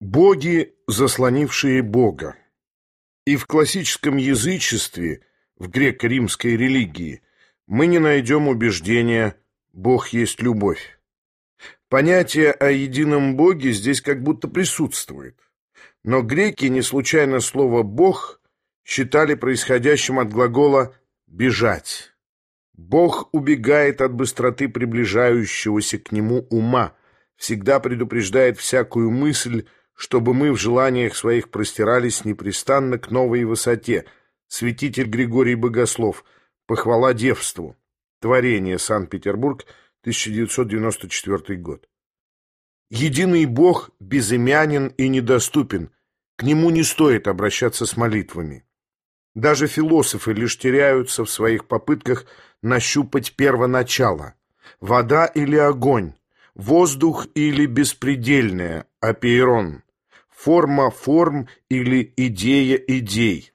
Боги, заслонившие Бога. И в классическом язычестве, в греко-римской религии, мы не найдем убеждения «Бог есть любовь». Понятие о едином Боге здесь как будто присутствует. Но греки не случайно слово «бог» считали происходящим от глагола «бежать». Бог убегает от быстроты приближающегося к нему ума, всегда предупреждает всякую мысль, чтобы мы в желаниях своих простирались непрестанно к новой высоте. Святитель Григорий Богослов. Похвала девству. Творение. Санкт-Петербург. 1994 год. Единый Бог безымянен и недоступен. К нему не стоит обращаться с молитвами. Даже философы лишь теряются в своих попытках нащупать первоначало. Вода или огонь, воздух или беспредельное, апейрон форма форм или идея идей.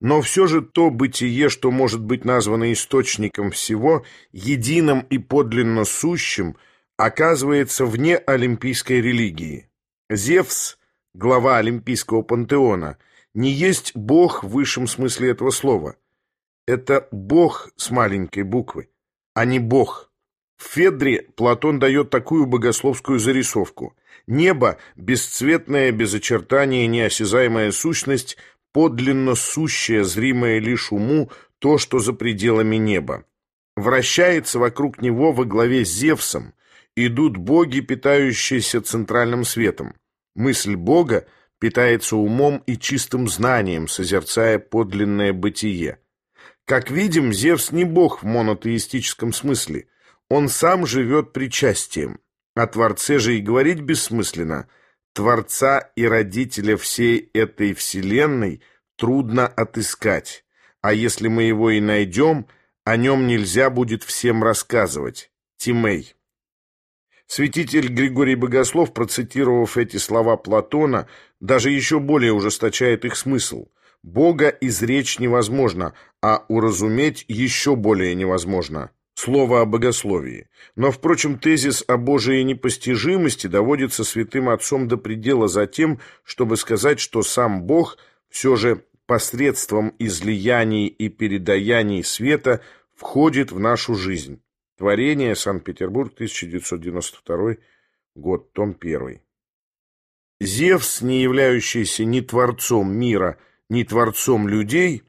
Но все же то бытие, что может быть названо источником всего, единым и подлинно сущим, оказывается вне олимпийской религии. Зевс, глава олимпийского пантеона, не есть бог в высшем смысле этого слова. Это бог с маленькой буквы, а не бог. В Федре Платон дает такую богословскую зарисовку. Небо – бесцветная, без очертания, неосязаемая сущность, подлинно сущая, зримая лишь уму, то, что за пределами неба. Вращается вокруг него во главе с Зевсом, идут боги, питающиеся центральным светом. Мысль Бога питается умом и чистым знанием, созерцая подлинное бытие. Как видим, Зевс не бог в монотеистическом смысле. Он сам живет причастием. О Творце же и говорить бессмысленно. Творца и родителя всей этой вселенной трудно отыскать. А если мы его и найдем, о нем нельзя будет всем рассказывать. Тимей. Святитель Григорий Богослов, процитировав эти слова Платона, даже еще более ужесточает их смысл. Бога изречь невозможно, а уразуметь еще более невозможно слово о богословии. Но, впрочем, тезис о Божией непостижимости доводится святым отцом до предела за тем, чтобы сказать, что сам Бог все же посредством излияний и передаяний света входит в нашу жизнь. Творение, Санкт-Петербург, 1992 год, том 1. Зевс, не являющийся ни творцом мира, ни творцом людей,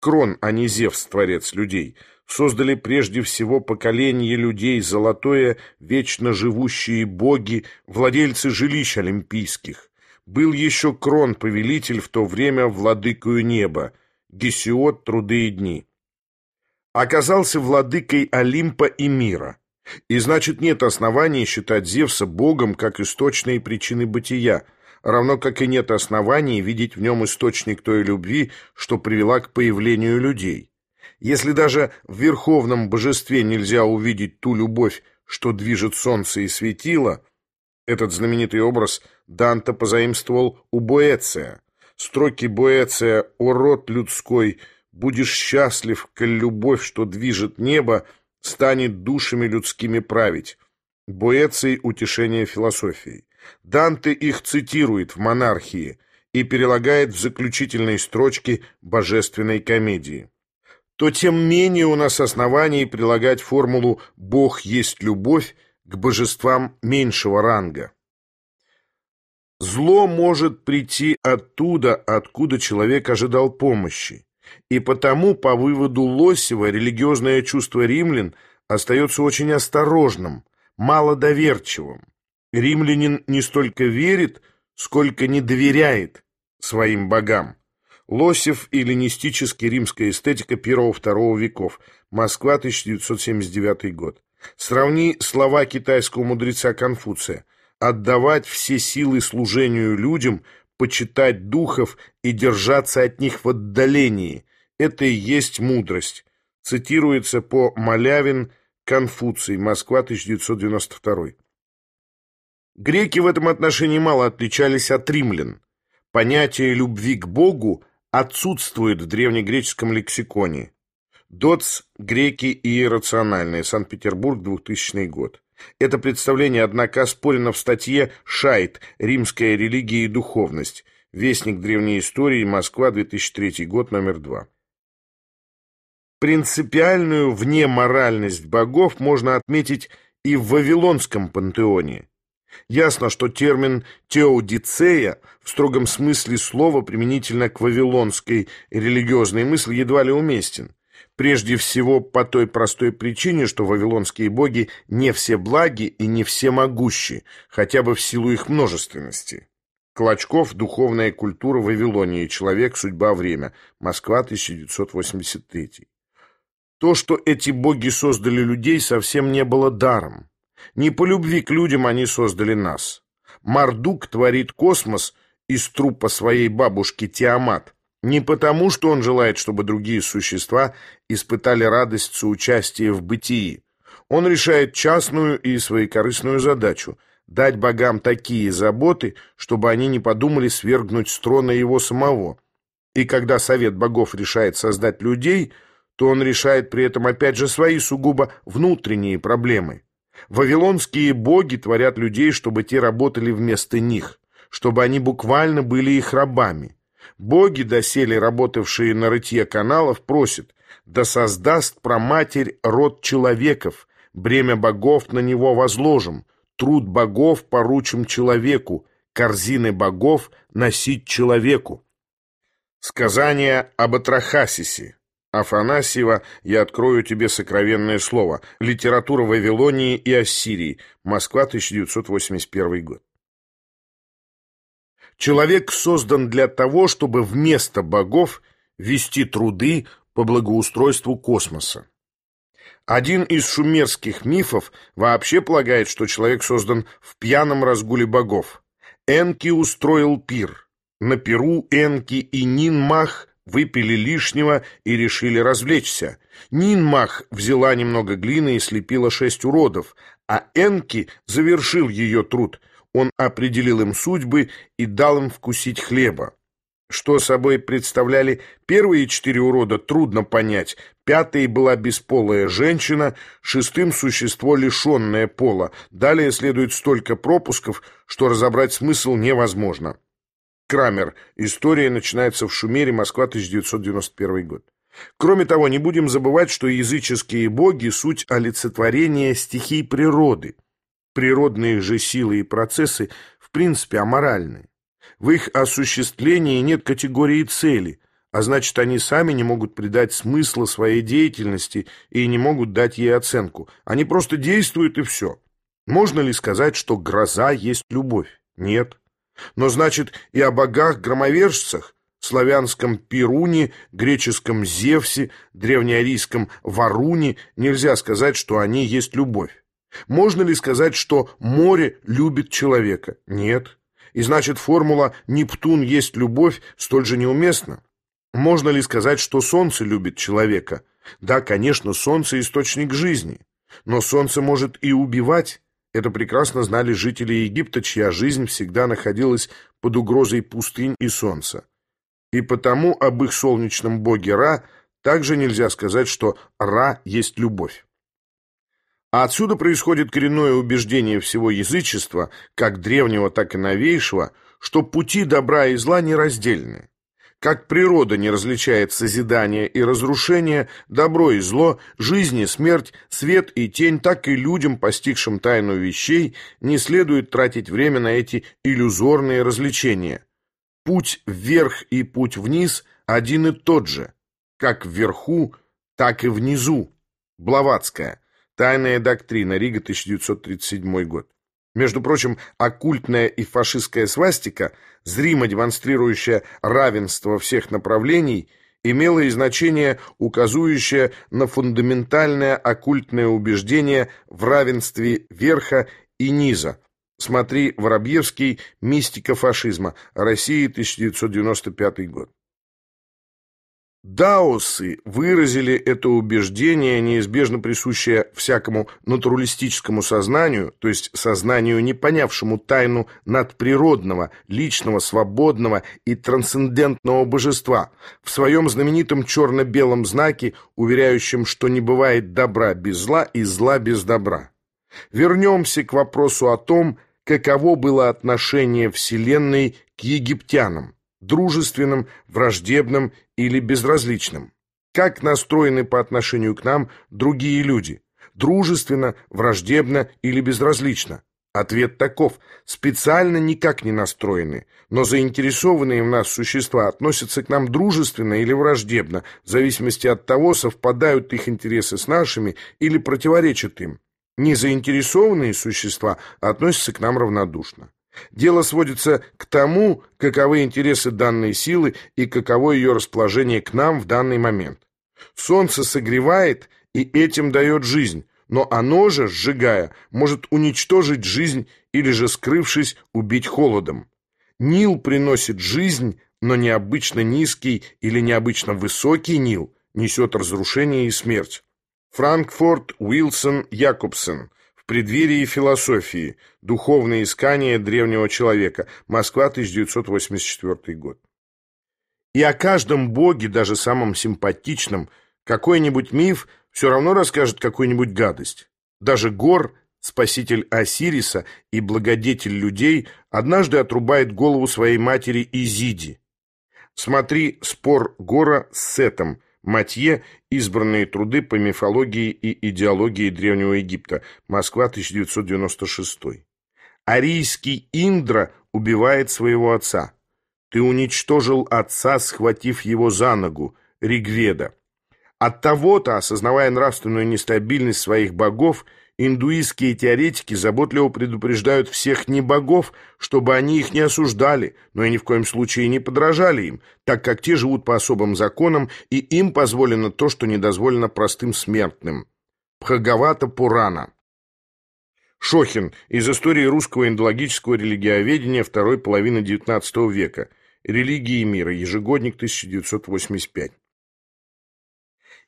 Крон, а не Зевс, творец людей – создали прежде всего поколение людей золотое, вечно живущие боги, владельцы жилищ олимпийских. Был еще Крон, повелитель в то время владыкою неба, Гесиод труды и дни. Оказался владыкой Олимпа и мира. И значит, нет оснований считать Зевса богом как источной причины бытия, равно как и нет оснований видеть в нем источник той любви, что привела к появлению людей. Если даже в верховном божестве нельзя увидеть ту любовь, что движет солнце и светило, этот знаменитый образ Данте позаимствовал у Боэция. Строки Боэция «О род людской, будешь счастлив, коль любовь, что движет небо, станет душами людскими править». Боэций «Утешение философии». Данте их цитирует в «Монархии» и перелагает в заключительные строчки божественной комедии то тем менее у нас оснований прилагать формулу «Бог есть любовь» к божествам меньшего ранга. Зло может прийти оттуда, откуда человек ожидал помощи, и потому, по выводу Лосева, религиозное чувство римлян остается очень осторожным, малодоверчивым. Римлянин не столько верит, сколько не доверяет своим богам. Лосев и ленистическая римская эстетика первого-второго веков. Москва, 1979 год. Сравни слова китайского мудреца Конфуция. «Отдавать все силы служению людям, почитать духов и держаться от них в отдалении. Это и есть мудрость». Цитируется по Малявин Конфуций, Москва, 1992. Греки в этом отношении мало отличались от римлян. Понятие любви к Богу – отсутствует в древнегреческом лексиконе. Доц, греки и иррациональные, Санкт-Петербург, 2000 год. Это представление, однако, оспорено в статье «Шайт. Римская религия и духовность». Вестник древней истории. Москва, 2003 год, номер 2. Принципиальную внеморальность богов можно отметить и в Вавилонском пантеоне. Ясно, что термин «теодицея» в строгом смысле слова применительно к вавилонской религиозной мысли едва ли уместен. Прежде всего по той простой причине, что вавилонские боги не все благи и не все могущи, хотя бы в силу их множественности. Клочков «Духовная культура Вавилонии. Человек. Судьба. Время. Москва. 1983». То, что эти боги создали людей, совсем не было даром. Не по любви к людям они создали нас. Мардук творит космос из трупа своей бабушки Тиамат. Не потому, что он желает, чтобы другие существа испытали радость соучастия в бытии. Он решает частную и своекорыстную задачу – дать богам такие заботы, чтобы они не подумали свергнуть с трона его самого. И когда совет богов решает создать людей, то он решает при этом опять же свои сугубо внутренние проблемы. Вавилонские боги творят людей, чтобы те работали вместо них, чтобы они буквально были их рабами. Боги, доселе работавшие на рытье каналов, просят, да создаст проматерь род человеков, бремя богов на него возложим, труд богов поручим человеку, корзины богов носить человеку. Сказание об Атрахасисе Афанасьева «Я открою тебе сокровенное слово. Литература Вавилонии и Ассирии. Москва, 1981 год». Человек создан для того, чтобы вместо богов вести труды по благоустройству космоса. Один из шумерских мифов вообще полагает, что человек создан в пьяном разгуле богов. Энки устроил пир. На пиру Энки и Нинмах выпили лишнего и решили развлечься. Нинмах взяла немного глины и слепила шесть уродов, а Энки завершил ее труд. Он определил им судьбы и дал им вкусить хлеба. Что собой представляли первые четыре урода, трудно понять. Пятой была бесполая женщина, шестым — существо, лишенное пола. Далее следует столько пропусков, что разобрать смысл невозможно. Крамер. История начинается в Шумере, Москва, 1991 год. Кроме того, не будем забывать, что языческие боги – суть олицетворения стихий природы. Природные же силы и процессы в принципе аморальны. В их осуществлении нет категории цели, а значит, они сами не могут придать смысла своей деятельности и не могут дать ей оценку. Они просто действуют и все. Можно ли сказать, что гроза есть любовь? Нет. Но значит и о богах-громовержцах, славянском Перуне, греческом Зевсе, древнеарийском Варуне нельзя сказать, что они есть любовь. Можно ли сказать, что море любит человека? Нет. И значит формула «Нептун есть любовь» столь же неуместна. Можно ли сказать, что солнце любит человека? Да, конечно, солнце – источник жизни. Но солнце может и убивать. Это прекрасно знали жители Египта, чья жизнь всегда находилась под угрозой пустынь и солнца. И потому об их солнечном боге Ра также нельзя сказать, что Ра есть любовь. А отсюда происходит коренное убеждение всего язычества, как древнего, так и новейшего, что пути добра и зла нераздельны. Как природа не различает созидание и разрушение, добро и зло, жизнь и смерть, свет и тень, так и людям, постигшим тайну вещей, не следует тратить время на эти иллюзорные развлечения. Путь вверх и путь вниз один и тот же, как вверху, так и внизу. Блаватская. Тайная доктрина. Рига, 1937 год. Между прочим, оккультная и фашистская свастика, зримо демонстрирующая равенство всех направлений, имела и значение, указывающее на фундаментальное оккультное убеждение в равенстве верха и низа. Смотри Воробьевский «Мистика фашизма. Россия, 1995 год». Даосы выразили это убеждение, неизбежно присущее всякому натуралистическому сознанию, то есть сознанию, не понявшему тайну надприродного, личного, свободного и трансцендентного божества, в своем знаменитом черно-белом знаке, уверяющем, что не бывает добра без зла и зла без добра. Вернемся к вопросу о том, каково было отношение Вселенной к египтянам, дружественным, враждебным или безразличным. Как настроены по отношению к нам другие люди? Дружественно, враждебно или безразлично? Ответ таков. Специально никак не настроены, но заинтересованные в нас существа относятся к нам дружественно или враждебно, в зависимости от того, совпадают их интересы с нашими или противоречат им. Незаинтересованные существа относятся к нам равнодушно. Дело сводится к тому, каковы интересы данной силы и каково ее расположение к нам в данный момент. Солнце согревает и этим дает жизнь, но оно же, сжигая, может уничтожить жизнь или же, скрывшись, убить холодом. Нил приносит жизнь, но необычно низкий или необычно высокий Нил несет разрушение и смерть. Франкфурт Уилсон Якобсен. Преддверии философии. Духовные искания древнего человека. Москва, 1984 год. И о каждом боге, даже самом симпатичном, какой-нибудь миф все равно расскажет какую-нибудь гадость. Даже Гор, спаситель Осириса и благодетель людей, однажды отрубает голову своей матери Изиди. Смотри «Спор Гора с Сетом», Матье «Избранные труды по мифологии и идеологии Древнего Египта», Москва, 1996. Арийский Индра убивает своего отца. Ты уничтожил отца, схватив его за ногу, Ригведа. От того-то, осознавая нравственную нестабильность своих богов, индуистские теоретики заботливо предупреждают всех небогов, чтобы они их не осуждали, но и ни в коем случае не подражали им, так как те живут по особым законам, и им позволено то, что не дозволено простым смертным. Бхагавата Пурана. Шохин из истории русского индологического религиоведения второй половины XIX века. Религии мира. Ежегодник 1985.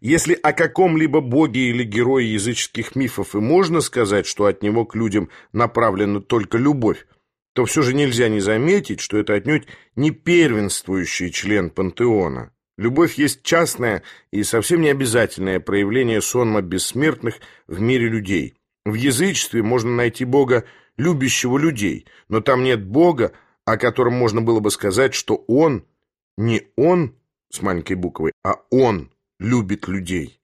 Если о каком-либо боге или герое языческих мифов и можно сказать, что от него к людям направлена только любовь, то все же нельзя не заметить, что это отнюдь не первенствующий член пантеона. Любовь есть частное и совсем не обязательное проявление сонма бессмертных в мире людей. В язычестве можно найти бога, любящего людей, но там нет бога, о котором можно было бы сказать, что он, не он с маленькой буквой, а он любит людей.